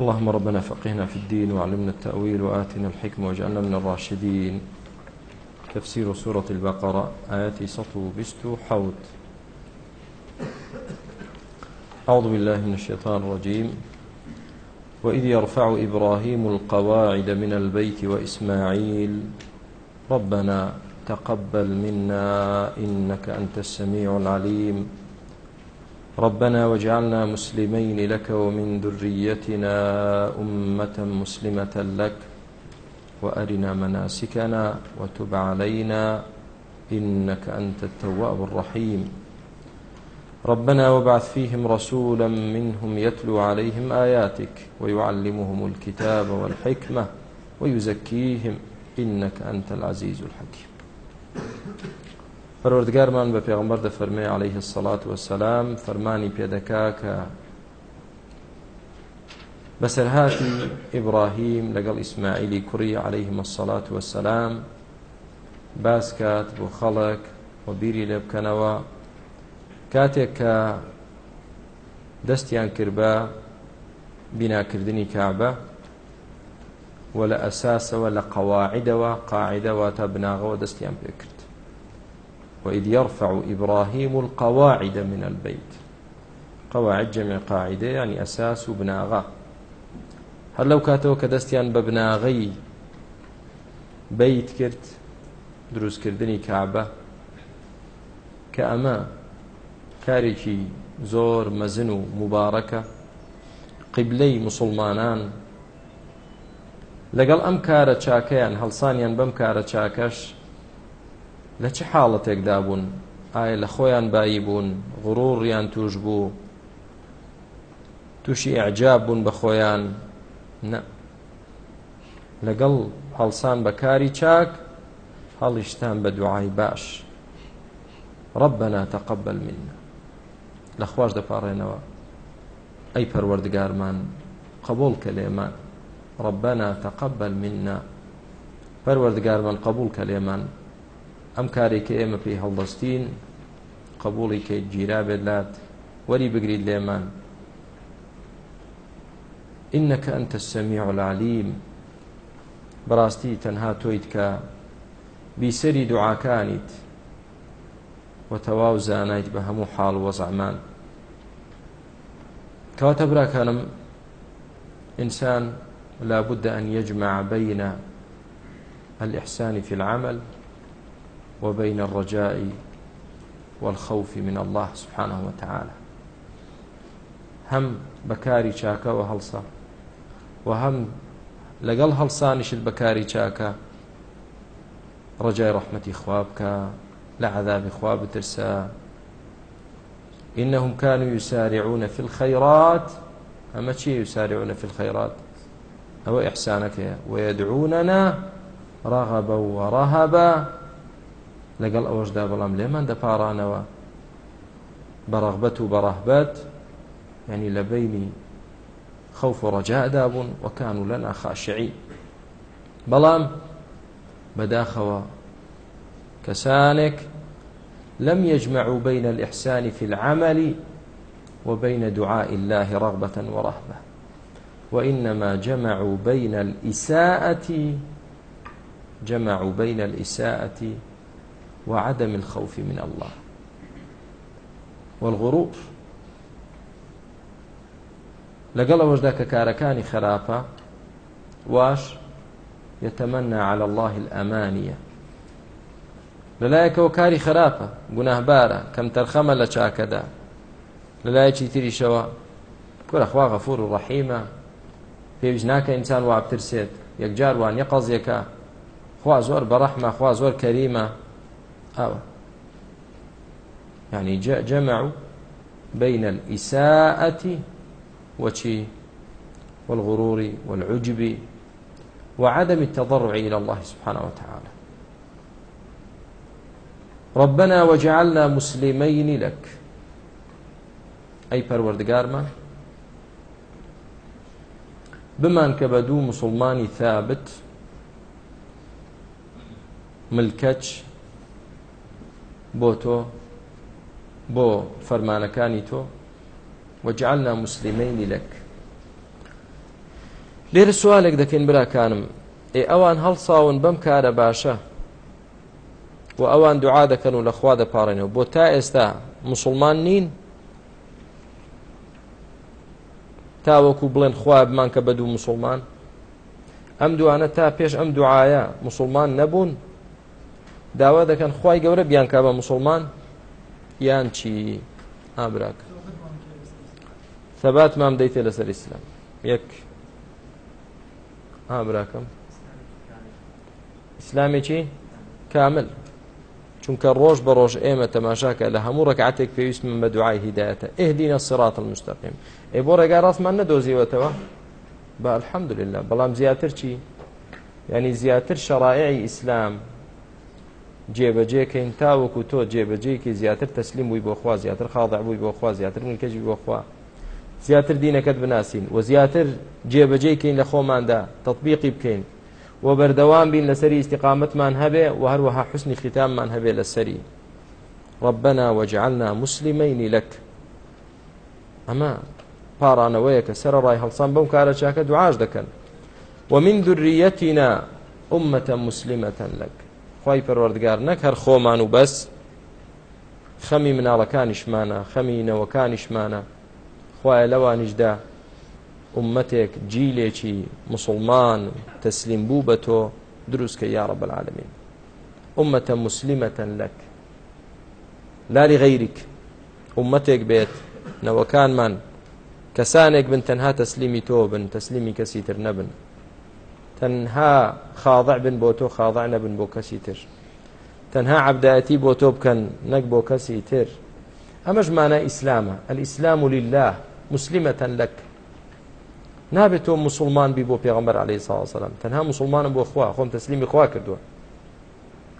اللهم ربنا فقهنا في الدين وعلمنا التأويل وآتنا الحكمة واجعلنا من الراشدين تفسير سورة البقرة آياتي سطو بستو حوت أعوذ بالله من الشيطان الرجيم وإذ يرفع إبراهيم القواعد من البيت وإسماعيل ربنا تقبل منا إنك أنت السميع العليم ربنا واجعلنا مسلمين لك ومن ذريتنا أمة مسلمة لك وأرنا مناسكنا وتب علينا إنك أنت التواب الرحيم ربنا وابعث فيهم رسولا منهم يتلو عليهم آياتك ويعلمهم الكتاب والحكمة ويزكيهم إنك أنت العزيز الحكيم پەروەردگارمان بە پێغمبەر دەفەرمێ عليه الصلاة وسلام فەرمانی پێدەکا کە بەسەرهاتی ئیبراهیم لەگەڵ ئیسماعیلی کوڕی عليهلەیهم الصلاة وسلام باس کات بۆ خەڵک و بیری لێ بکەنەوە کاتێک کە دەستیان کرد بە بیناکردنی کابە و لە ئەساسەوە لە قەواعیدەوە قاعدەوە تا بناغەوە دەستیان پێکرد وإذ يرفع إبراهيم القواعد من البيت قواعد جمع قاعدة يعني أساس بناغة هل لو كاتوا كدستيان ببناغي بيت كرت دروس كردني كعبة كأما كاركي زور مزن مباركة قبلي مسلمانان لەگەڵ ئەم کارە چاکەیان هەڵسانیان بەم کارە چاکەش لە چه حاڵەتێکدا بوون ئایا لە خۆیان بایی بوون غڕوڕیان توش بوو تووشی ئەعجاب بوون بە خۆیان نە لەگەڵ هەڵسان بەکاری چاک هەڵیشتان بە دوعای باش ربنا تقبل منا لە خوۆش دەپاڕێنەوە ئەی پەروەردگارمان قبول کە لێمان ربنا تقبل منا پەروەردگارمان قبول کە لێمان ئەم کارێککە ئێمە پێی هەڵدەستین قبولی کە گیرا بێتلات وەری بگریت لێمان إنك أنت السميع العليم براستي تنها تويتك بسري دعا كانت وتواو زانيت بهمو حال وزعمان كاتبرا كانم إنسان لا بد أن يجمع بين الإحسان في العمل وبين الرجاء والخوف من الله سبحانه وتعالى هەم بەکاری چاکەەوە هەڵسا و هەم لەگەڵ هەڵسانیشت بەکاری چاکە ڕجای ڕحمەتی خواب بکە لە عذابی خوا بترسە إنهم كانوا يسارعون في الخيرات أما شيء يسارعون في الخيرات أو إحسانك ويدعوننا رغبا ورهبا لەگەڵ ئەوەشدا بەڵام لێمان دەپارانەوە بەڕغبەت و بەڕەحبەت ینی لە بینی خەوف و ڕەجادا بوون وەکان و لەنا خاشعی بەڵام بەداخەوە کەسانێک لم يجمعوا بين الإحسان في العمل وبين دعاء الله رغبة ورهبة وإنما جمعوا بين الإساءة جمعوا بين الإساءة وعدم الخوف من الله والغرور لەگەڵ ئەوەشدا کە کارەکانی خراپە واش يتمنى على الله الأمانية لەلایەکەوە کاری خراپە گوناهبارە کەم تەرخەمە لە چاکەدا لەلایەکی تریشەوە کوورەخوا غەفور و ڕەحیمە پێویست ناکە ئینسان وابترسێت یەکجار وان یە قەزیەکە خوا زۆر بەڕەحمە خوا زۆر کەریمە ئەوە يعني جمعوا بين الإساءة وشي والغرور والعجب وعدم التضرع إلى الله سبحانه وتعالى ربنا وجعلنا مسلمين لك أي پروردگار ما بمان كبدو مسلماني ثابت ملكتش بۆ تۆ بۆ فەرمانەکانی تۆ وەجعلنا مسلمەینی لەک لێرە سوالێک دەکەین براکانم ئێ ئەوان هەڵساون بەم کارە باشە و ئەوان دوعا دەکەن و لەخوا دەپارڕێنەوە بۆ تا ئێستا مسلمان نین تاوەکو بڵێن خوابمان کە بە دوو مسلمان ئەم دوانە تا پێش ئەم دوعاە مسلمان نەبوون داوا دەکەن خی گەورە بیانکە بە مسلمان یان چی ئابراک سەبات مام دەیتێ لەسەر ئیسلام یەک ئابراکەم ئیسلامێکی کامل چونکە ڕۆژ بە ڕۆژ ئێمە تەماشاکە لە هەموو ڕکعاتێک پێویست من بە دوعای هیداەتە ئهدینە سڕات مستەقیم ئێ بۆ ڕێگا ڕاستمان نەدۆزیەوەتەوە بە الحەمدلله بەڵام زیاتر چی ینی زیاتر شەڕایعی ئیسلام جێبەجێکەین تاوەکو تۆ جێبەجێکی زیاتر تەسلیم وی بۆخوا زیاتر خاڵدا بووی بۆخوا زیاتر من کەژی بۆخوا زیاتر دینەکەت بناسیین و زیاتر جێبەجێکەین لە خۆماندا تطببیقی بکەین و بەردەوام بین لەسەری استقامتمان هەبێ و هەروەها حسنی ختاممان هەبێ لەسەری ربنا وجعلنا مسلمين لك ئەمە پارانەوەیە کە سەر ڕای هەڵسان بەم کارە چاکە دوعاش دەکەن ومن ذريتنا أمة مسلمة لك خی پەروەردگار نەک هەر خۆمان و بەس خەمی مناڵەکانیشمانە خەمی نەوەکانیشمانە خخوایە لەوانیشدا عومەتێک جیلێکی مسلمان تەسلیم بوو بە تۆ دروستکە یاڕە بەعاالمین عمەتە مسللیمەتەن لەک لاری غەیریک عومەتێک بێت نەوەکانمان کەسانێک بن تەنها تەسللیمی تۆ بن تەسللیمی کەسی تر نەبن تەنها خاضع بن بۆ تۆ خاضع نەبن بۆ کەسی تر تەنها عبدایەتی بۆ تۆ بکەن نەک بۆ کەسی تر ئەمەش مانە ئیسلامە ئەلئیسلام و لله مسلمەتەن لەک نابێت تۆ مسلمان بی بۆ پێغەمبەر عليه ساوسلام تەنها مسلمانم بۆ خوا خۆم تەسلیمی خوا کردووە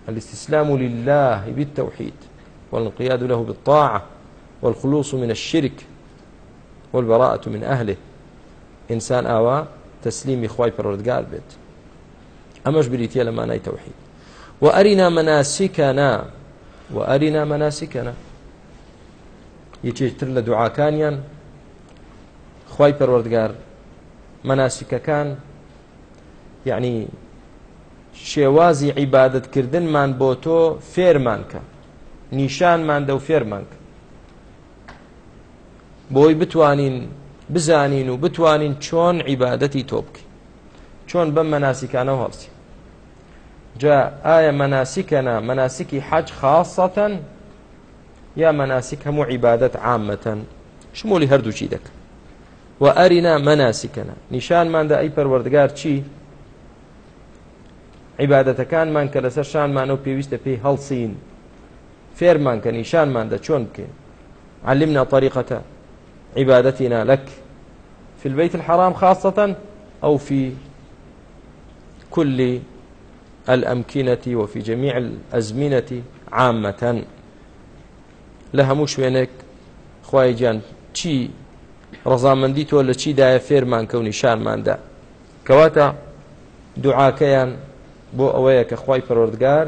الاستسلام لله بالتوحيد والانقياد له بالطاعة والخلوص من الشرك والبراءة من أهله إنسان آوى تەسلیمی خی پەرۆردگار بێت ئەمەش بریتە لە مانای تەوحید و ئەرینا مەناسیکەنا و ئەرینا مەناسیکەنا یەکێکتر لە دوعاکانیان خی پەروەردگار مەناسیکەکان یعنی شێوازی عیبادتکردنمان بۆ تۆ فێرمانکە نیشانمان دە و فێرمانکە بۆی بتوانین بزانین و بتوانین چۆن عیبادەتی تۆ بکەین چۆن بەم مەناسیکانە هەڵسی جا ئایا مەناسیکەنا مەناسیکی حەج خاصەتەن یا مەناسیک هەموو عیبادەت عامەتەن شمولی هەردووچی دەکە و ئەرینا مەناسیکەنا نیشانماندا ئەی پەروەردگار چی عیبادەتەکانمان کە لەسەر شانمان و پێویستە پێی هەڵسین فێرمان کە نیشانمان دە چۆن بکەین علمنا طریقەتە عبادتنا لك في البيت الحرام خاصة أو في كل الأمكنة وفي جميع الأزمنة عامة لها مش وينك خواهي جان چی ڕزامەندی تۆ لە چی دایە فێرمان کەونی شانماندا کەواتە دوعاکەیان بۆ ئەوەیە کە خی پەرۆردگار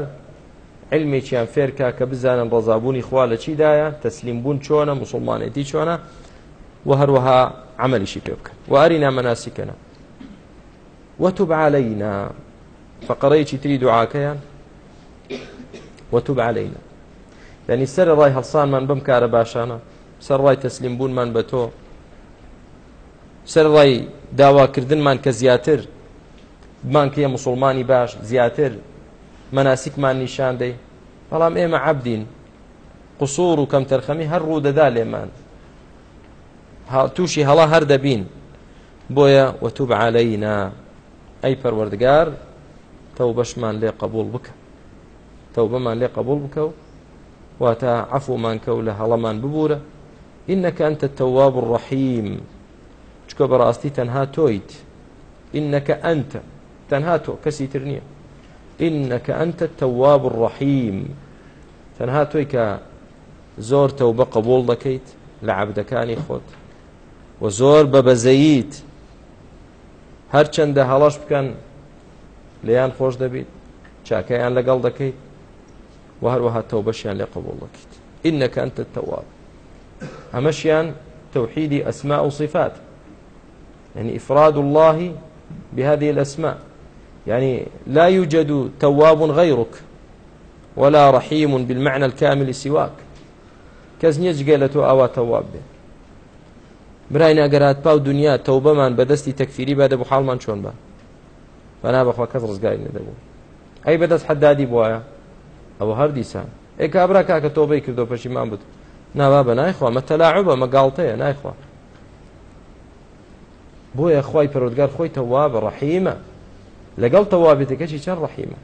علمێکیان فێرکا کە بزانن ڕزابوونی خوا لە چیدایە تەسلیم بوون چۆنە مسلمانێتی چۆنە و هەروەها عملیشی پێ بکەن و ئەرینا مەناسیکەنە وتب علينا فقرەیەکی تری دوعاکەیان وتب علينا ینی سەر ڕای هەڵسانمان بم کارە باشانە سەر ڕای تەسلیم بوونمان بە تۆ سەر ڕای داواکردنمان کە زیاتر بمان کێ مسلمانی باش زیاتر مەناسیکمان نیشان دەی بەڵام ئێمە عبدین قسوور و کەم تەرخەمی هەر ڕوو دەدا لێمان تووشی هەڵا هەر دەبین بۆیە وەتوو بەعاالەینا ئەی پەروەردگار تەو بەشمان لێ قبول بکە تەو بەمان لێ قبول بکە و واتە عفومان کە و لە هەڵەمان ببوورە إنك أنت التواب الرحيم چکە بەڕاستی تەنها تۆیت إنك أنت تەنها تۆ کەسی تر نییە إنك أنت التواب الرحيم تەنها تۆی کە زۆر تەوبە قبول دەکەیت لە عبدەکانی خۆت و زۆر بەبەزەیت هەرچەندە هەڵەش بکەن لیان خۆش دەبیت چاکەیان لەگەڵ دەکەیت و هەروەها تەو بەشیان لێ قبول دەکەیت ئینەکە ئەتە تەواب هەمەشیان توحيد أسماء وصفات يعني إفراد الله بهذه الأسماء يعني لا يوجد تواب غيرك ولا رحيم بالمعنى الكامل سواك كز نيجي لتو أوا تواب به برای ناگەرات پاو دنیا تەوبەمان بەدەستی تەکفیری بە دەبوو حاڵمان چۆن بە بەنا بەخوا کەس ڕزگاری نەدەبوو ئەی بەدەست حەدادی بواە ئەو هەر دیسان ئێ کابرا کاکە تۆبەی کردو پەشیمان بت ناوا بە نایخوا مەتەلاعو بە مەگاڵتەیە نایخوا بۆیە خی پەرۆودگار خۆی تەوا بە ڕەحیمە لەگەڵ تەوابێتەکەشی چەند ڕەحیمە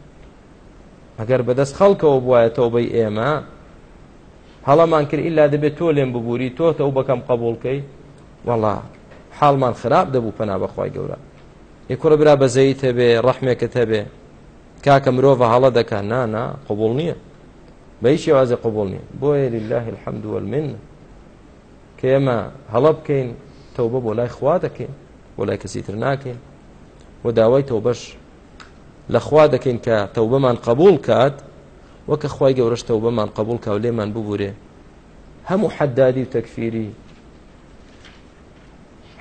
ئەگەر بەدەست خەڵکەوە بواە تەوبەی ئێمە هەڵەمان کرد ئللا دەبێت تۆ لێم ببووری تۆ تەو بەکەم قبولکەی وڵا حاڵمان خراپ دەبوو پەنا بەخوای گەورە یکوڕە برا بەزەیت هەبێ ڕەحمێکت هەبێ کاکە مرۆڤ هەڵە دەکەن نانا قوبول نییە بەیشی وازە قوبول نییە بۆیە لله الحەمد والمن کە ئێمە هەڵە بکەین تەوبە بۆ لای خوا دەکەین بۆ لای کەسی تر ناکەین و داوای تەوبەش لە خوا دەکەین کە تەوبەمان قبول کات وەکە خی گەورەش تەوبەمان قبول کا و لێمان ببورێ هەموو حەدادی و تەکفیری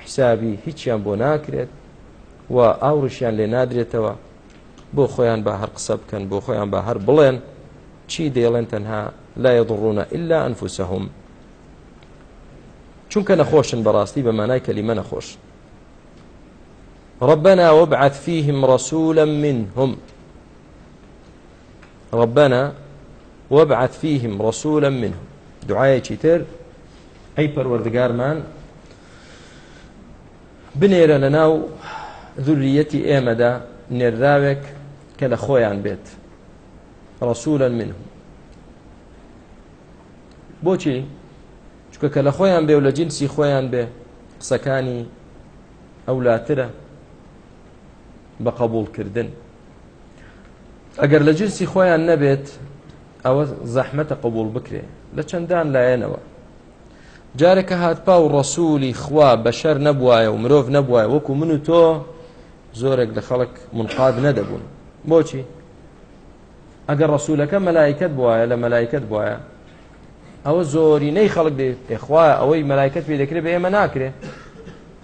حیسابی هیچیان بۆ ناکرێت و ئاوڕشیان لێ نادرێتەوە بۆ خۆیان بە هەر قسە بکەن بۆ خۆیان بە هەر بڵێن چی دێڵێن تەنها لا يضرون إلا أنفسهم چونکە نەخۆشن بەڕاستی بە مانای کەلیمە نەخۆش ربنا وابعث فيهم رسولا منهم ربنا وابعث فيهم رسولا منهم دعایەکی تر ئەی پەروەردگارمان بنێرە لە ناو ذوریەتی ئێمەدا نێرداوێک کە لە خۆیان بێت ڕسوولەن منهم بۆچی چکە کە لە خۆیان بێ و لە جینسی خۆیان بێ قسەکانی ئەولاترە بە قبولکردن ئەگەر لە جنسی خۆیان نەبێت ئەوە زەحمەتە قبول بکرێ لە چەندان لایەنەوە جارێکە هاتپا و ڕەسوولی خوا بەشەر نەبواە و مرۆڤ نەبواە وەکو من و تۆ زۆرێک لە خەڵک منقاد نەدەبوون بۆچی ئەگەر ڕسوولەکە مەلایکت بواە لە مەلایکت بواە ئەوە زۆرینەی خەڵک دێت تێخوا ئەوەی مەلایکت پێ دەکرێت بە ئێمە ناکرێت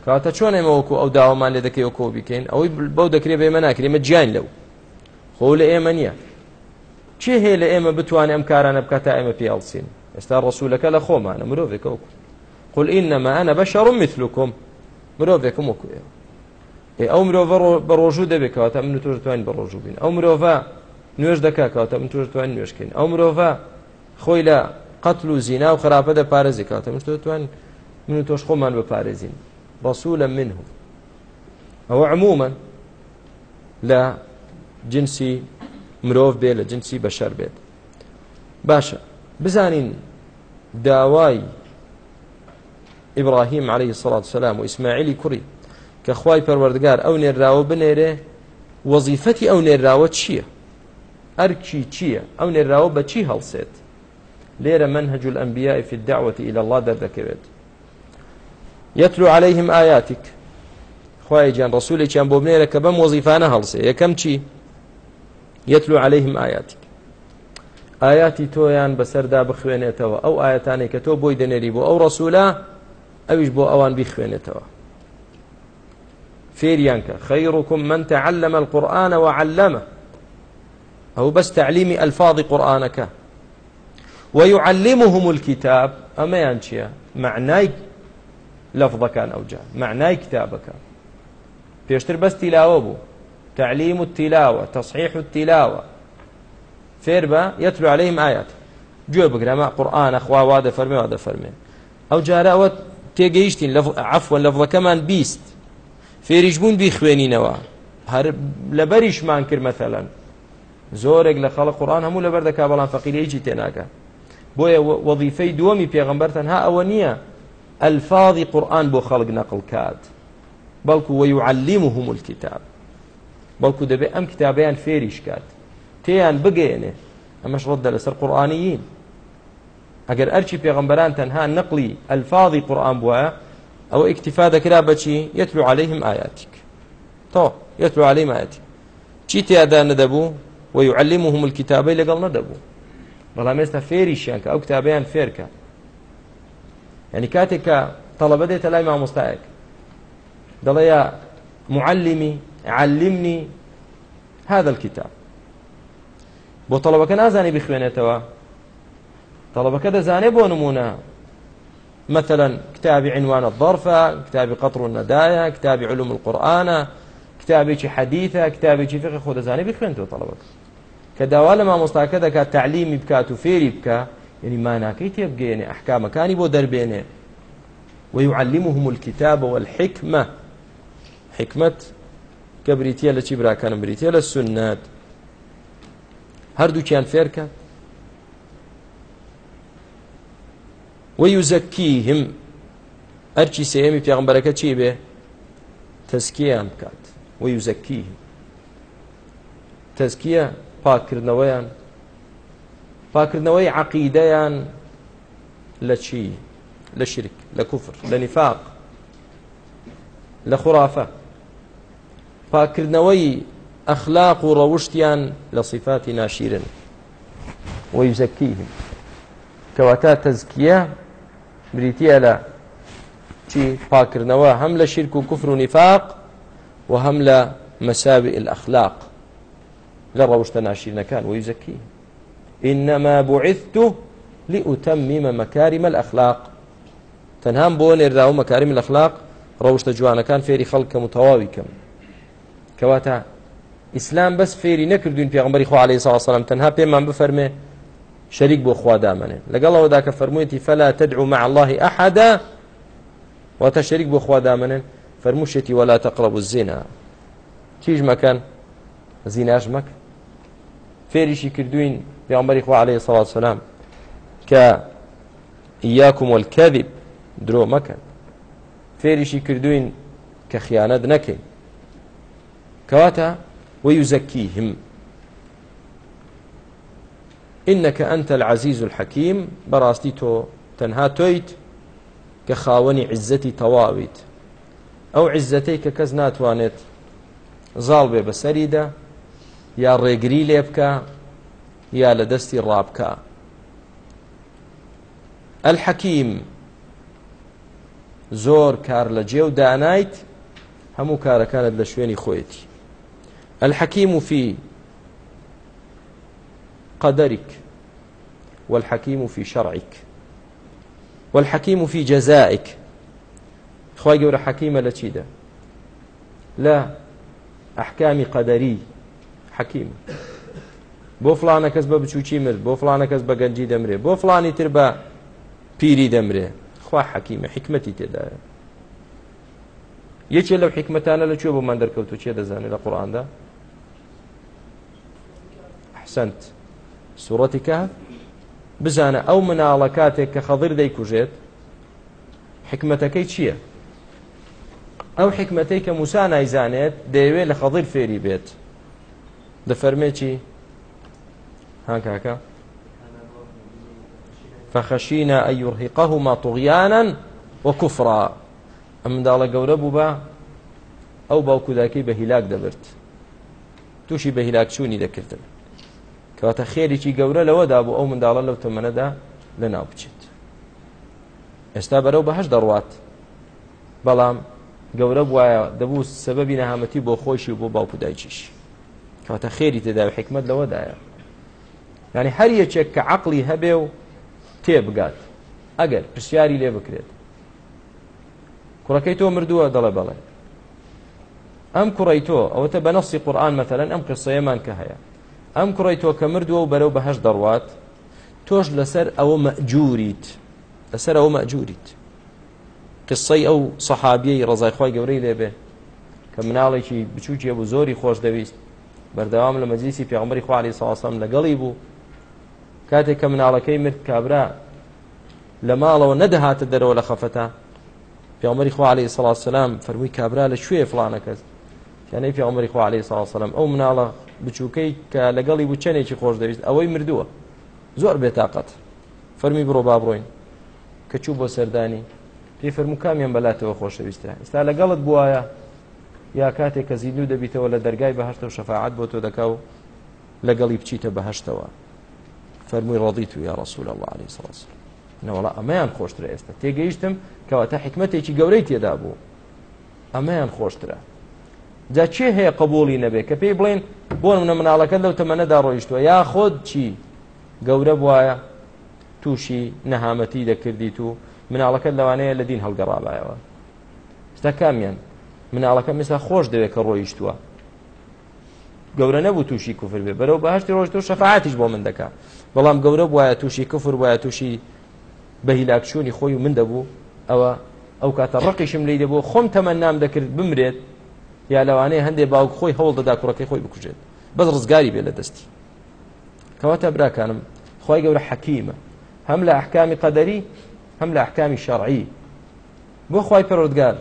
کاتە چۆن ئێمەوەکو ئەو داوامان لێ دەکەی کۆ بکەین ئەوەی بەو دەکرێت بە ئێمە ناکرێت ئمە گیان لەو خۆ لە ئێمە نییە چێ هەیە لە ئێمە بتوانێ ئەم کارانە بکات تا ئێمە پیاڵسین ئێستا ڕسوولەکە لە خۆمانە مرۆڤێکەوەکو قل إنما أنا بشر مثلكم مرۆڤێکم وەکو ئێوە ئەو مرۆڤ بە ڕۆژوو دەبێتەوە من تۆ توانین بە ڕۆژوو بین ئەو مرۆڤ نوێش دەکاتەوە من تۆ توان نوێشکەین ئەو مرۆڤ خۆی لە قەتل و زینا و خراپە دە پارێزی کاتە من تۆ توان من تۆش خۆمان بە پارێزین ڕسوولە منه ئەوە عموما لە جنسی مرۆڤ بێ لە جنسی بەشەر بێت باشە بزانین داوای ئیبراهیم عليه سڵات سلام و ئیسماعیلی کوڕی کە خی پەروەردگار ئەو نێراوە بنێرێ وەزیفەتی ئەو نێراوە چییە؟ ئەرکی چییە؟ ئەو نێراوە بە چی هەڵسێت؟ لێرە من هەجل ئەمبیای في الدعوة إلى الله دەردەکەوێت يتلو عليهم آياتك خی جان ڕسوولێکیان بۆ بنێرە کە بەم وەزیفانە هەڵسێ یەکەم چی؟ يتلو عليهم آياتك ئاياتی تۆیان بەسەردا بخوێنێتەوە ئەو ئاەتانێک کە تۆ بۆی دەنێری بۆ ئەو ڕسوولە ئەویش بۆ ئەوان بیخوێنێتەوە فێریان کە خەیڕکم من تعلم القورآن وعلمه ئەو بەس تعلیمی ئەلفاظی قورآانەکە ويعلمهم الكتاب ئەمەیان چییە معنای لەفظەکان ئەوجا معنای کتابەکە پێشتر بەس تیلاوە بوو تعلیم و تیلاوە تصحیح و تیلاوە فێر بە یەتلو عليهلەیم ئاەت گوێ بگرەمە قورآانە خواوا دەفەرمێ وا دەفەرمێ ئەو جارەوەت تێگەیشتین عفوە لەڤڵەکەمان بیست فێریشبوون بیخوێنینەوە هەر لەبەریشمان کرد مەثەلەن زۆرێک لە خەڵە قورآان هەموو لەبەر دەکا بەڵام فەقیرەیەکی تێناکە بۆیە وەظیفەی دووەمی پێغمبەر تەنها ئەوە نییە ئەلفاظی قورآن بۆ خەڵک نەقلکات بەڵکو وەیعللیمهم الکتاب بەڵکو دەبێت ئەم کتابیان فێریش کات تیان بگەێنێ ئەمەش ڕەتدە لەسەر قورآانیین ئەگەر ئەرچی پێغمبەران تەنها نەقلی ئەلفاظی قورآن بووە ئەوە ئیکتیفا دەکرا بەچی یەتلو عليهلەیهم ئاياتیک تۆ یەتلو عليهلەی ماەتی چی تیادا نەدەبوو وەیعلیم و هەمل کتابی لەگەڵ نەدەبوو بەڵام ئێستا فێریشیان کە ئەو کتابیان فێرکە ینی کاتێک کە تەڵەبە دێتە لای مامۆستایەک دەڵەیە معلمی علمنی هذا الكتاب بۆ تەڵەبەکە نازانی بخوێنێتەوە طلبەکە دەزانێت بۆ نمونە مثلا کتابی عنوانە الظرفە کتابی قطر و نەدایە کتابی علوم القورآانە کتابێکی حەدیثە کتابێکی فقه خۆ دەزانێت بخوێنتەوە طلبەکە کە داوا لە مامۆستاکە دەکات تعلیمی بکات و فێری بکە یعنی ماناکەی تێبگەێنێ ئەحکامەکانی بۆ دەربێنێ ويعلمهم الكتاب والحكمة حكمة كبريتيا لتي براكان بريتيا للسنات هردو كان فيركات وەیوزەکیهم ئەرچی سێمی پیاغمبەرەکە چی بێ تەسکیان بکات وەیوزەکیهم تەسکیە پاکردنەوەیان پاکردنەوەی عقیدەیان لە چی لە شرک لە کوفر لە نفاق لە خوافە پاکردنەوەی ئەخلاق و ڕەوشتیان لە صفاتی ناشیرن وەیزەکیهم کەواتە تەزکیە بریتە لە چی پاکردنەوە هەم لە شیرک و کوفر و نیفاق و هەم لە مەساوی الأخلاق لە ڕەوشتە ناشیرنەکان وی زەکی إنما بعثت لأتمم مكارم الأخلاق تەنهام بۆ نێرداوە مەکاریم الأخلاق ڕەوشتە جوانەکان فێری خەڵکەم و تەواویکەم کەواتە ئیسلام بەس فێری نەکردوین پێغمبەری خو عليه ساسەلم تەنها پێمان بفەرمێ شەریک بۆ خوادامێنێت لەگەڵەوەدا کە فەرموویەتی فەلا تدعو مع الله ئەحدا واتە شەریک بۆ خوادامێنن فەرموشێتی وەلا تەقرب الزینا چیش مەکەن زیناش مەک فێریشی کردوین پێغمبەری خوا عليه سڵات سلام کە یاکم والکەذب درۆ مەکەن فێریشی کردوین کە خیانەت نەکەین کەواتە وەیوزەکیهم ئینەکە ئەتە لە عزیز و الحەکیم بەڕاستی تۆ تەنها تۆیت کە خاوەنی عزەتی تەواویت ئەو عزەتەی کە کەس ناتوانێت زاڵ بێ بەسەریدا یا ڕێگری لێ بکە یا لە دەستی ڕابکە ئەلحەکیم زۆر کار لە جێ و دانایت هەموو کارەکانت لە شوێنی خۆیەتی ئەلحەکیم و فی قدرك والحكيم في شرعك والحكيم في جزائك خی گەورە حەکیمە لە چیدا لە ئەحکامی قەدەری حەکیم بۆ فلانە کەس بە بچووکی مرد بۆ فلانە کەس بە گەنجی دەمرێت بۆ فلانی تر بە پیری دەمرێ خوا حەکیمە حکمەتی تێدایە یەکێ لەو حکمتانە لەکوێ بۆ من دەرکەوت و چێ دەزانێت لە قڕاندا حسنت سوورەتیکە بزانە ئەو مناڵە کاتێک کە خەڵر دەیکوژێت حکمتەکەی چییە؟ ئەو حکمتەی کە موسا نایزانێت دەیەوێت لە خەڵیر فێری بێت دەفەرمێکی هاکاکە فەخەشینە ئەیڕهیقە و ماتوغیانەن وەکوفرا ئە منداڵە گەورە بوو بە ئەو باوکوداکەی بە هیلاک دەبرد تووشی بە هیلاکچوونی دەکردن کەواتە خێریکی گەورە لەوەدا بوو ئەو منداڵە لەو تەمەەدا لە ناو بچێت ئێستا بەرەو بەهش دەڕوات بەڵام گەورە وایە دەبوو سەبەبی نەهامەتی بۆ خۆشی و بۆ باوپودایکیش کەواتە خێری تێدا و حکمت لەوەدایە ینی هەر یەکێک کە عقلی هەبێ و تێبگات ئەگەر پرسیاری لێ بکرێت کوڕەکەی تۆ مردووە دەڵێ بەڵێ ئەم کوڕی تۆ ئەوەتە بە نەسی قورآان مەتەلەن ئەم قسەیەمان کە هەیە ئەم کوڕی تۆ کە مردووە و بەرەو بەهش دەڕوات تۆش لەسەر ئەوە مەجووریت لەسەر ئەوە مەجووریت قسەی ئەو سەحابیەی ڕزایخوای گەورەی لێبێ کە مناڵێکی بچووکیە بوو زۆری خۆش دەویست بەردەوام لە مەجلیسی پێغمبەری خوانی ساسەم لەگەڵی بوو کاتێک کە مناڵەکەی مرد کابرا لە ماڵەوە نەدەهاتە دەرەوە لە خەفەتە پێغمەری خوا عليه سلام فەرمووی کابرا لە شوێ فلانە کەس یانەی پێغمەری خوا عليه سلام ئەو مناڵە بچووکەی کە لەگەڵی بچەنێکی خۆش دەویست ئەوەی مردووە زۆر بێتاقەت فەرمی بڕۆ با بڕۆین کە چوو بۆ سەردانی پێی فەرموکامیان بەلاتەوە خۆشەویستە ئستا لەگەڵت بواە یا کاتێک کە زیینوو دەبیتەوە لە دەرگای بەهشتە و شەفاعات بۆ تۆ دەکا و لەگەڵی بچیتە بەهشتەوە فەرمووی ڕۆدی تو یا ڕسوول الله عليه سڵاس نەوەڵا ئەمەیان خۆشترە ئێستا تێگەیشتم کەواتە حکمتێکی گەورەی تێدا بوو ئەمەیان خۆشترە جا چێ هەیە قبولی نەبێ کە پێی بڵێن بۆن منە مناڵەکە لەو تەمەەدا ڕۆیشتووە یا خۆت چی گەورە بواە تووشی نەهامەتی دەکردیت و مناڵەکەت لەوانەیە لە دین هەڵگەڕابایەوە ستا کامیان مناڵەکە مسا خۆش دەوێت کە ڕۆیشتووە گەورە نەبوو تووشی کوفر بێ بەرەو بەهشتی ڕۆشت و شەفاعتیش بۆ من دەکا بەڵام گەورە وایە تووشی کفر وایە تووشی بەهیلاکشوونی خۆی و من دەبوو ئەوە ئەو کاتە ڕقیشم لی دەبوو خۆم تەمە نام دەکرد بمرێت یا لەوانەیە هەندێک باوک خۆی هەوڵ دەدا کوڕەکەی خۆی بکوژێت بەس ڕزگاری بێ لە دەستی کەواتە براکانم خی گەورە حەکیمە هەم لە ئەحکامی قەدەری هەم لە ئەحکامی شەڕعی بۆ خی پەرۆودگار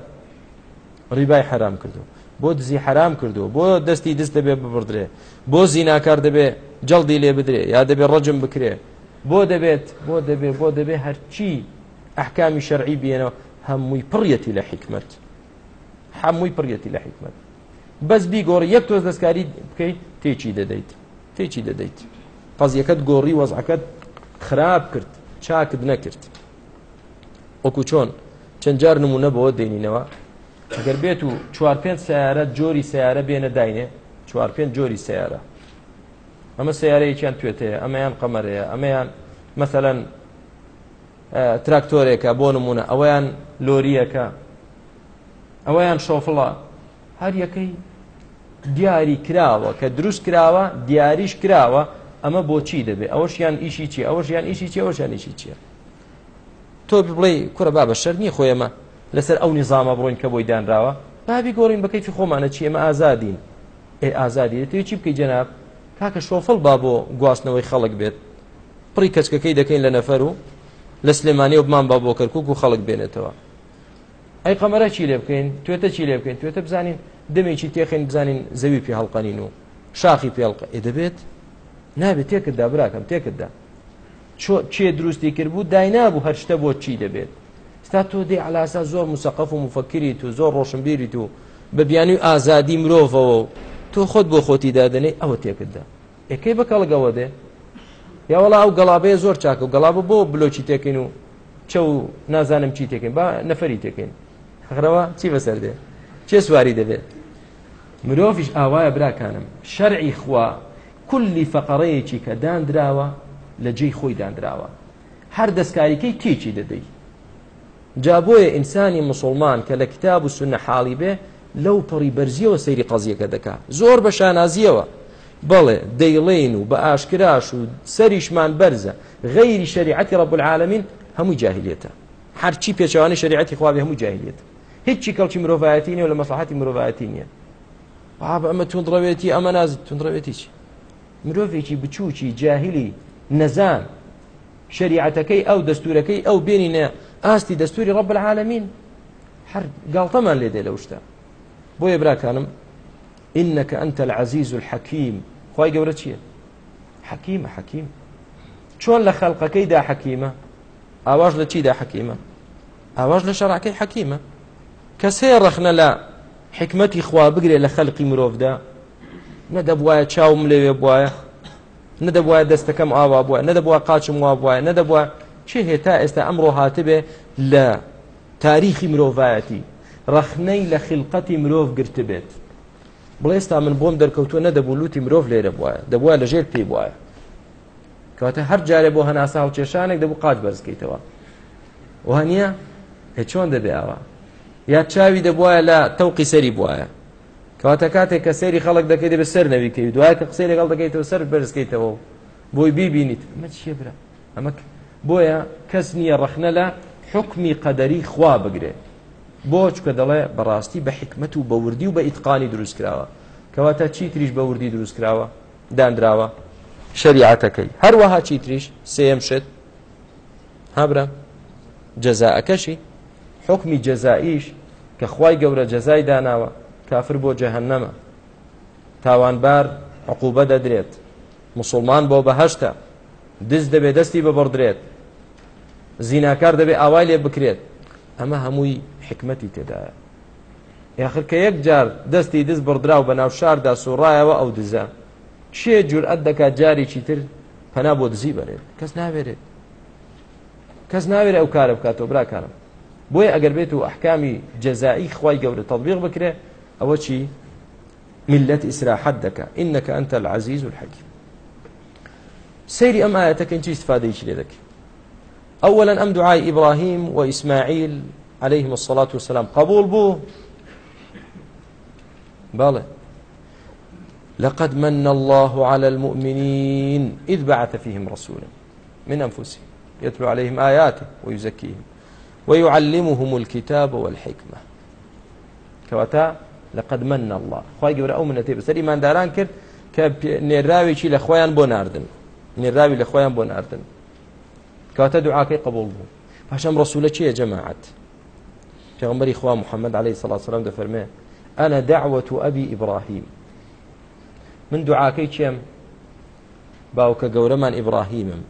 ڕیبای حرام کردو بۆ دزی حرام کردو بۆ دەستی دەست دەبێ ببدرێ بۆ زیناکار دەبێ جەڵدی لێ بدرێ یا دەبێ ڕەجم بکرێ بۆ دەبێت بۆ دەبێ بۆ دەبێ هەرچی ئەحکامی شەرعی بێنەوە هەمووی پڕەتی لە حکمت هەمووی پرگەتی لە حیکمت بەس بیگۆڕی یەک تۆز دەستکاری بکەیت تێکی دەدەیت تێکی دەدەیت قەزیەکەت گۆڕی وەزعەکەت خراپ کرد چاکت نەکرد وەکو چۆن چەند جار نمونە بەوە دێنینەوە ئەگەر بێت و چوار پێنج سیارە جۆری سیارە بێنە داینێ چوار پێنج جۆری سیارە ئەمە سیارەیەکیان توێتەیە ئەمەیان قەمەرەیە ئەمەیان مەسەەن تراکتۆرێکە بۆ نمونە ئەویان لۆریەکە ئەوەیان شۆفڵە هەر یەکەی دیاری کراوە کە دروست کراوە دیاریش کراوە ئەمە بۆچی دەبێت ئەوەشیان ئیشی چی ئەوەشیان ئیشی چی ئەوەشیان ئیشی چییە تۆ بڵێ کورە با بە شەر نیە خۆیەمە لەسەر ئەو نیزامە بڕۆین کە بۆی دانراوە بابی گۆڕین بەکەیفی خۆمانە چی ئێمە ئازادین ئێ ئازادی دەتەوێت چی بکەی جەناب کاکە شۆفڵ با بۆ گواستنەوەی خەڵک بێت پڕی کەچکەکەی دەکەین لە نەفەر و لە سلێمانی و بمان با بۆ کەرکک و خەڵک بێنێتەوە ئەی قەمەرە چی لێ بکەین توێتە چی لێ بکەین توێتە بزانین دمێکی تێخین بزانین زەوی پێ هەڵقەنین و شاخی پێڵقە ئێ دەبێت نابێت تێکتدا براکەم تێکتدا چێ دروستی کردبوو داینابوو هەرشتە بۆ چی دەبێت ستا تۆ دێ علاسا زۆر مسەقف و مفکری تو زۆر ڕۆشنبیری تو بە بیانی ئازادی مرۆڤەوە و تۆ خۆت بۆ خۆتی دادنێ ئەوە تێکتدا یەکەی بەکەڵگەوە دێ یاوەڵا ئەو گەڵابەیە زۆر چاکە و گەڵابە بۆ بلۆچی تێکین و چە و نازانم چی تێکین با نەفری تێکین خڕەوە چی بەسەر دێ چێ سواری دەبێت مرۆڤش ئاوایە براکانم شەرعی خوا کولی فەقەڕەیەکی کە دانراوە لە جێی خۆی دانراوە هەر دەستکاریکەی تێکی دەدەی جا بۆیە ئینسانی مسلمان کە لە کتاب و سنە حاڵی بێ لەو پڕی بەرزیەوە سەیری قەزیەکە دەکات زۆر بە شانازیەوە بەڵێ دەیڵێن و بە ئاشکراش و سەریشمان بەرزە غەیری شریعەتی ڕەبولعاالمین هەموو جاهلیێتە هەرچی پێچوانی شریعەتی خواابێ هەموو جاهلیێتە هیچی کەڵکی مرۆڤایەتی نیە و لە مەسلحاتی مرۆڤایەتی نییە باب ئەمە تونندڕەوێتی ئەمە نازت تونندڕەوێتی چی مرۆڤێکی بچووکی جاهلی نەزان شریعەتەکەی ئەو دەستورەکەی ئەو بینینە ئاستی دەستوری ڕب العالمین هەر گاڵتەمان لێدێ لە شتا بۆیە براکانم إنك أنت العزيز الحكيم خی گەورە چییە حەکیمە حەکیم چۆن لە خەڵقەکەیدا حەکیمە ئاواش لە چیدا حەکیمە ئاواش لە شەڕاکەی حەکیمە کە سێ ڕەخنە لە حکمەتی خوا بگرێ لە خەلقی مرۆڤدا نەدەبواە چاوم لێوێ بواە نەدەبواە دەستەکەم ئاوا بووە نەدەبووە قاچم وا بواە نەدەبووە چه هێتا ئێستا ئەمڕۆ هاتبێ لە تاریخی مرۆڤایەتی ڕەخنەی لە خلقەتی مرۆڤ گرت بێت بڵێ ئێستا من بۆم دەرکەوتووە نەدەبوو لوتی مرۆڤ لێرە بواە دەبواە لەژێر پێی وایە کەواتە هەر جارێ بۆ هەناسا و کێشانێک دەبوو قاچ بەرزکەیتەوە وهە نییە هێ چۆن دەبێ ئەوە یا چاوی دەبواە لە تەوقی سەری بواە کەواتە کاتێک کە سەری خەڵک دەکەیت بە سەر نەوی کەوی دوای کە قسەی لەگەڵ دەکەیتەوە سەر بەرزکەیتەوە بۆی بیبینیت ئەمە چیە برا ئەمە بۆیە کەس نییە ڕەخنە لە حکمی قەدەری خوا بگرێت بۆ چکە دەڵێ بەڕاستی بە حکمت و بەوردی و بە ئیتقانی دروست کراوە کەواتە چی تریش بەوردی دروست کراوە دانراوە شریعەتەکەی هەروەها چی تریش سێم شت هابرا جەزاەکەشی حکمی جەزاییش کە خی گەورە جەزای داناوە کافر بۆ جەهنەمە تاوانبار عقوبە دەدرێت مسلمان بۆ بەهشتە دز دەبێ دەستی بەبڕدرێت زیناکار دەبێ ئاوای لێ بکرێت ئەمە هەمووی حکمەتی تێدایە یاخر کە یەک جار دەستی دز بڕدرا و بە ناو شاردا سوڕایەوە ئەو دزە چێ جورئەت دەکات جارێکی تر پەنا بۆ دزی بەرێت کەس ناوێرێت کەس ناوێت ئەو کارە بکاتەوە براکارم بۆیە ئەگەر بێت و ئەحکامی جەزایی خی گەورە تەڵبیق بکرێ ئەوە چی ملت ئیسراحەت دەکە ئینەکە ئەتە العزیز و الحەکی سەیری ئەم ئاەتەکەن چی استفادەیکی لێ دەکەی ئەوەن ئەم دوعای ئیبراهیم و ئیسماعیل عليهلەیهم الصلاات وسلام قبول بوو بەڵێ لقد من الله على المؤمنين إذ بعث فيهم رسولا من أنفسهم يتلو عليهم آياته ويزكيهم ويعلمهم الكتاب والحكمة كواتا لقد من الله خواهي قبر أو منتي بسر إيمان داران كرد كنراوي شي لخوايان بو ناردن نراوي لخوايان بو ناردن كواتا دعاكي قبول بو فاشم رسولة شي يا جماعة پیغمبر إخوة محمد عليه الصلاة والسلام دفرمي أنا دعوة أبي إبراهيم من دعاكي چيم باوكە گەورەمان ئیبراهیمم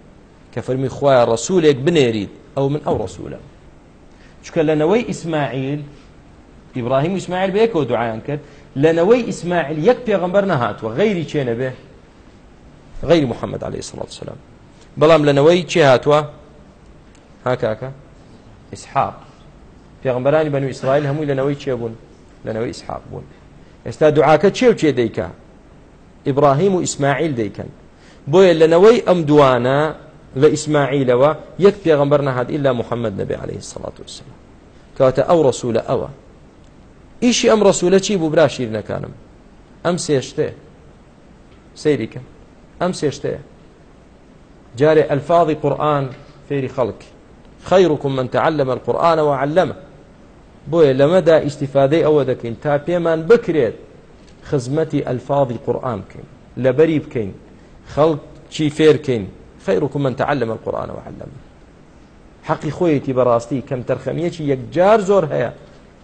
کە فەرمی خخوایە ڕسوولێک بنێرید ئەو من ئەو ڕسوولە چکە لەنەوەی ئیسماعیل ئیبراهیم ئیسماعیل بەیەکەوە دوعایان کرد لەنەوەی ئیسماعیل یەک پێغمبەر نەهاتوە غەیری چێنە بێ غەیری محەممەد عليه سڵات سلام بەڵام لەنەوەی چێ هاتووە هاکاکە ئیسحاق پێغمبەرانی بەنو ئیسرائیل هەمووی لەنەوەی چێ بوون لەنەوەی ئیسحاق بوون ئێستا دوعاکە چێ و چێ دەیکا ئیبراهیم و ئیسماعیل دەیکەن بۆیە لەنەوەی ئەم دوانە لە ئیسماعیلەوە یەک پێغمبەر نەهات ئللا محەممەد نەبێ عليه سڵات وسلام کەواتە ئەو ڕسوولە ئەوە ئیشی ئەم ڕسوولە چی بوو برا شیرنەکانم ئەم سێشتێ سەیریکەم ئەم سێشتەیە جارێ ئەلفاظی قورآن فێری خەڵک خەیرکم من تعلم القورآن وعلمه بۆیە لەمەدا ئیسیفادەی ئەوە دەکەین تا پێمان بکرێت خزمەتی ئەلفاظی قورآن بکەین لەبەری بکەین خەڵک چی فێرکەین خيركم من تعلم القرآن وعلمه حقی خۆیەتی بەڕاستی کەم تەرخەمیەکی یەکجار زۆر هەیە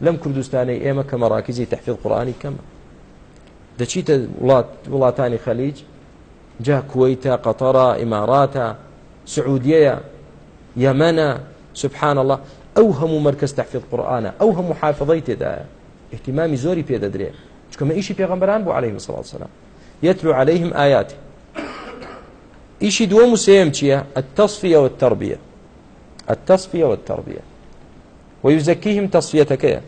لەم کوردستانی ئێمە کە مەراکزی تەحفیل قورآانی کەمە دەچیتە وڵاتانی خەلیج جا کوەیتە قەتەرە ئیماراتە سعودیەیە یەمەنە سبحان الله ئەو هەموو مرکز تەحفیل قورآانە ئەو هەموو حافظەی تێدایە احتیمامی زۆری پێدەدرێت چکەمە ئیشی پێغمبەران بۆ عليه مسڵات سلام يتلو عليهم آياته ئیشی دووەم و سێم چییە؟ ئەتەصفیەوە تەربیە ئەتەصفیەوە تەربیە ويزكيهم تصفيتكيا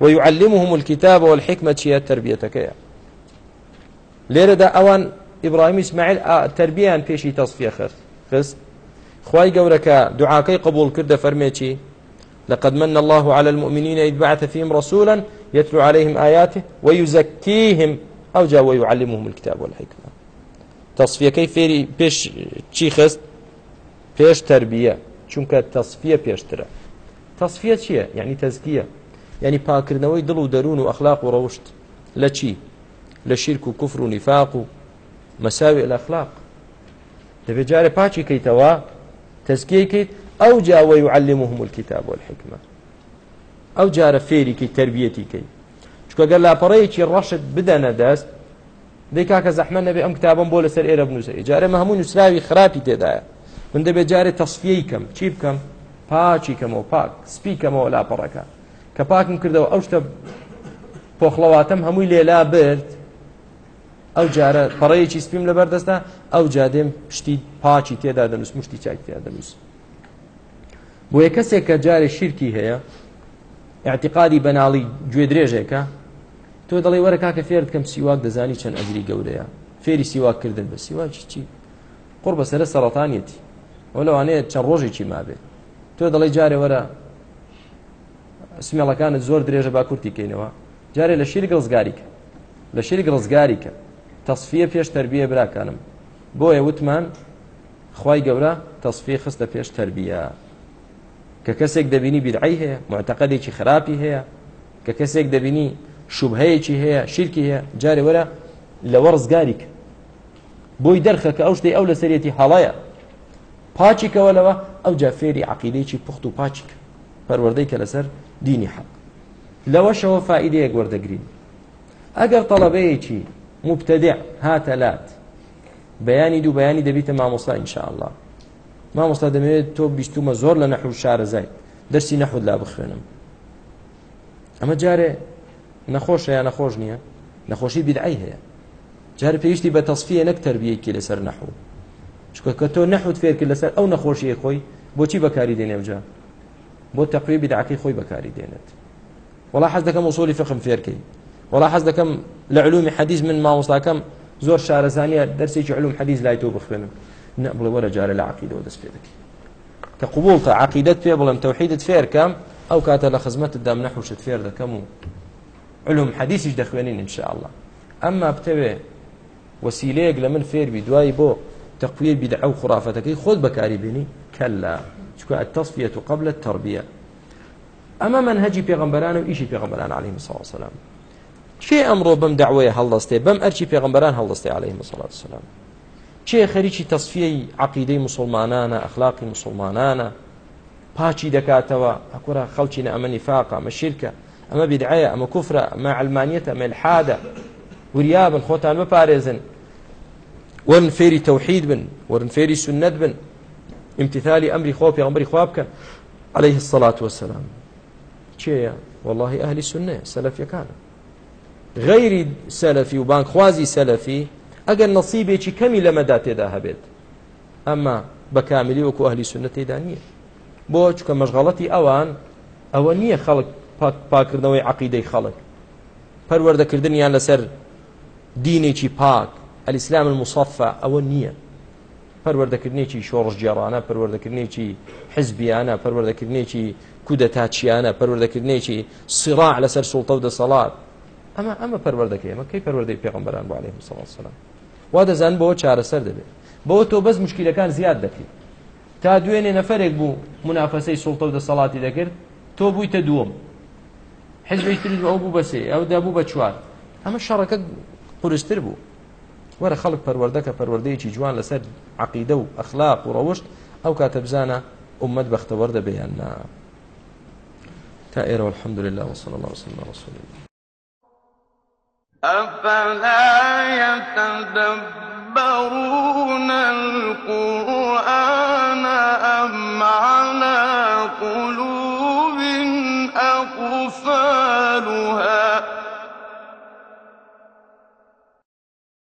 ويعلمهم الكتاب والحكمة يا تربيتكيا لێرەدا ئەوان ئیبراهیم اسماعیل تربیان پێشی تصفیه خست خست خوای گەورەکە دعاکەی قبول کردە فەرمێکی لقد من الله على المؤمنين إذ بعث فيهم رسولا يتلو عليهم آياته ويزكيهم أو جاء ويعلمهم الكتاب والحكمة تەصفیەکەی فێری پێش چی خست پێش تربیە چونکە تەصفیە پێشترە تەصفیە چییە یعنی تەزکیە یعنی پاکردنەوەی دڵ و دەروون و ئەخلاق و ڕەوشت لە چی لە شیرک و کوفر و نیفاق و مەساوی ئەخلاق دەبێت جارە پاچی کەیتەوە تەزکیە کەیت ئەو جاوە و علمهم الكتاب والحکمە ئەو جارە فێریکی تربیەتی کەیت چکەگەر لاپەڕەیەکی ڕەشت بدەنە دەست دیکا کە زەحمە نەبێ ئەم کتابم بۆ لەسەر ئێرە بنووسە جارە مە هەموو نووسراوی خراپی تێدایە من دەبێت جارێ تەصفیەی کەم چی بکەم پاچی کەمەوە پاک سپی کەمەوە لاپەڕەکە کە پاکم کردەوە ئەو شتە پۆخڵەواتم هەمووی لێلا برد ئەو جارە پەڕەیەکی سپیم لە بەردەستا ئەو جادێم پشتی پاچی تێدا دەنووس مشتی چاک تێدا دەنووس بۆ یە کەسێک کە جارێ شیرکی هەیە اعتقادی بەناڵی گوێ درێژێکە تۆ دەڵی وەرە کاکە فێر بکەم سیواک دەزانی چەند ئەجری گەورەیە فێری سیواکردن بە سیواکی چی قڕ بە سرە سەڵاتانیەتی وە لەوانەیە چەند ڕۆژێکی مابێت تۆ دەڵی جارێ وەرە سمێڵەکانت زۆر درێژە با کورتی کەینەوە جارێ لە شیری گەڵزگاریکە لە شیری گەڵزگاریکە تەصفیە پێش تربیە براکانم بۆیە وتمان خی گەورە تەصفی خستە پێش تربیە کە کەسێک دەبینی بیدعی هەیە معتەقەدێکی خراپی هەیە کە کەسێک دەبینی شوبهەیەکی هەیە شیرکی هەیە جارێ وەرە لە وەرزگاریک بۆی دەرخە کە ئەو شتەی ئەو لە سەرەتی هەڵەیە پاچیکەوە لەوە ئەو جا فێری عقیدەیەکی پوخت و پاچیک پەروەردەی کە لەسەر دینی حەق لەوەشەوە فائیدەیە وەردەگرین ئەگەر تەڵەبەیەکی مبتدع هاتەلات بەیانی دوو بەیانی دەبیتە مامۆستا ئینشاءله مامۆستا دەمەوێت تۆ بیستومە زۆر لە نەحو شارەزای دەرسی نەحود لا بخوێنم ئەمە جارێ نەخۆشە یان نەخۆش نییە نەخۆشی بیدعی هەیە جار پێویستی بە تەصفیە نەک تربیەکی لەسەر نەحوو چکە کە تۆ نەحوت فێرکرد لەسەر ئەو نەخۆشیە خۆی بۆچی بەکاری دێنێمجا بۆ تەقوی بیدعەکەی خۆی بەکاری دێنێت وڵا حەز دەکەم وسۆلی فقم فێرکەی وڵا حەز دەکەم لە علومی حەدیز من مامۆستاکەم زۆر شارەزانیە دەرسێکی علوم حەدیز لای تۆ بخوێنم نە بڵێ وەرە جارە لە عقیدەوە دەست پێ دەکەی کە قوبولکە عقیدت پێ بڵم تەوحیدت فێرکەم ئەو کاتە لە خزمەتت دام نەحوشت فێر دەکەم و علوم حەدیسیش دەخوێنین انشاءله ئەمما بتەوێ وسیلەیەک لە من فێربی دوای بۆ تەقویە بیدە ئەو خوراافەتەکەی خۆت بەکاری بینی کەلا چکە التصفیەت و قبل تربیە ئەمە من هەجی پێغمبەران و ئیشی پێغمبەران علیهم سلام کێ ئەمڕۆ بم دعوەیە هەڵدەستێ بەم ئەرچی پێغمبەران هەڵدەستی عليه مسلات سلام چێ خەریکی تەصفیەی عقیدەی مسلمانانە ئەخلاقی مسلمانانە پاچی دەکاتەوە ئەکورا خەڵکی نە ئەمەنی فاقا مەشیرکە ئەمە بیدعەیە ئەمە کوفرە ئەمە علمانیەتە ئەمە الحادە وریابن خۆتان بپارێزن ورن فێری تەوحید بن ورن فێری سنت بن امتثالی ئەمری خۆ پێغمبەری خوا بکەن عليه الصلاة والسلام چێە والله ئەهلی سنە سەلەفیەکانە غەیری سەلەفی و بانکخوازی سەلەفی ئەگەر نەسیبێکی کەمی لەمەدا تێدا هەبێت ئەمما بە کاملی وەکو ئەهلی سنە تێدا نییە بۆ چکە مەشغەڵەتی ئەوان ئەوە نییە خەڵک پاکردنەوەی عقیدەی خەڵک پەروەردەکردنیان لەسەر دینێکی پاک ئەلیسلام المصفە ئەوە نییە پەروەردەکردنێکی شۆڕژگیێڕانە پەروەردەکردنێکی حزبیانە پەروەردەکردنێکی کودەتاچیانە پەروەردەکردنێکی سیڕاع لەسەر سوڵتە و دەسەڵات ئەمە ئەمە پەروەردەکەی ئەمە کەی پەروەردەی پێغمبەران بۆ عەلەیهم سەڵات سەلام وا دەزان بەوە چارەسەر دەبێت بەوە تۆ بەس مشکلەکان زیاد دەکەیت تا دوێنێ نەفرێک بوو منافەسەی سوڵتە و دەسەڵاتی دەکرد تۆ بوویتە دووەم حزبی تر ئەو بوو بەسێ ئەو دابوو بە چوار ئەمە شەڕەکە قورستر بوو وەرە خەڵک پەروەردەکە پەروەردەیەکی جوان لەسەر عقیدە و ئەخلاق و ڕەوشت ئەو کاتە بزانە ئومەد بەختەوەەر دەبیان نا تا ئێرە الحمد لله وصلى الله وسلم على رسول الله أفلا يتدبرون القرآن أم على قلوب